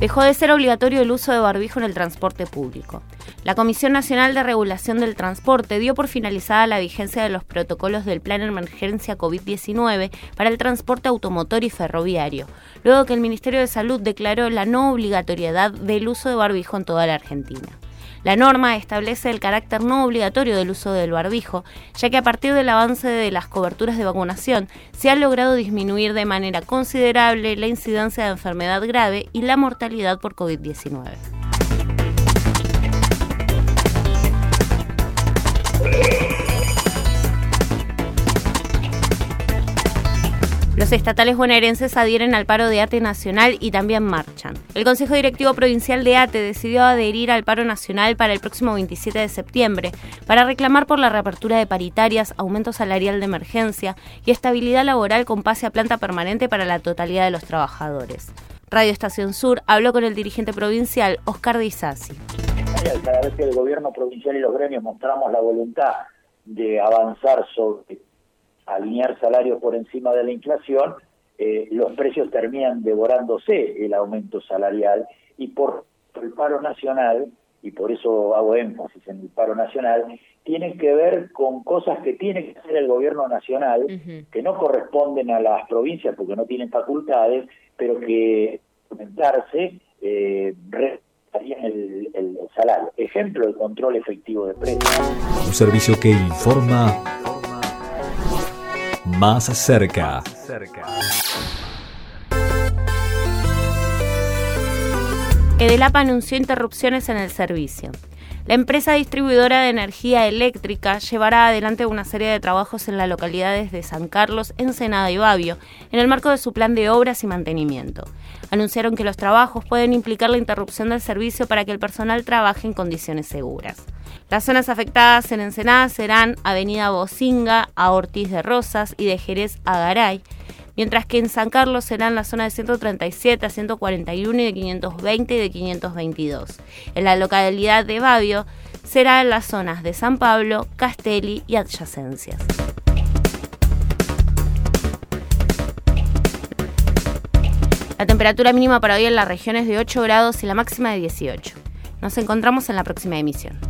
Dejó de ser obligatorio el uso de barbijo en el transporte público. La Comisión Nacional de Regulación del Transporte dio por finalizada la vigencia de los protocolos del Plan Emergencia COVID-19 para el transporte automotor y ferroviario, luego que el Ministerio de Salud declaró la no obligatoriedad del uso de barbijo en toda la Argentina. La norma establece el carácter no obligatorio del uso del barbijo, ya que a partir del avance de las coberturas de vacunación se ha logrado disminuir de manera considerable la incidencia de enfermedad grave y la mortalidad por COVID-19. Los estatales bonaerenses adhieren al paro de ATE nacional y también marchan. El Consejo Directivo Provincial de ATE decidió adherir al paro nacional para el próximo 27 de septiembre para reclamar por la reapertura de paritarias, aumento salarial de emergencia y estabilidad laboral con pase a planta permanente para la totalidad de los trabajadores. Radio Estación Sur habló con el dirigente provincial Oscar Dizasi. Cada vez que el gobierno provincial y los gremios mostramos la voluntad de avanzar sobre alinear salarios por encima de la inflación, eh, los precios terminan devorándose el aumento salarial y por el paro nacional, y por eso hago énfasis en el paro nacional, tiene que ver con cosas que tiene que hacer el gobierno nacional, que no corresponden a las provincias porque no tienen facultades, pero que aumentarse eh, el, el salario. Ejemplo, el control efectivo de precios. Un servicio que informa más cerca. Edelapa anunció interrupciones en el servicio. La empresa distribuidora de energía eléctrica llevará adelante una serie de trabajos en las localidades de San Carlos, Ensenada y Babio, en el marco de su plan de obras y mantenimiento. Anunciaron que los trabajos pueden implicar la interrupción del servicio para que el personal trabaje en condiciones seguras. Las zonas afectadas en Ensenada serán Avenida Bocinga a Ortiz de Rosas y de Jerez a Garay, mientras que en San Carlos serán la zona de 137 a 141 y de 520 y de 522. En la localidad de Babio será en las zonas de San Pablo, Castelli y adyacencias. La temperatura mínima para hoy en la región es de 8 grados y la máxima de 18. Nos encontramos en la próxima emisión.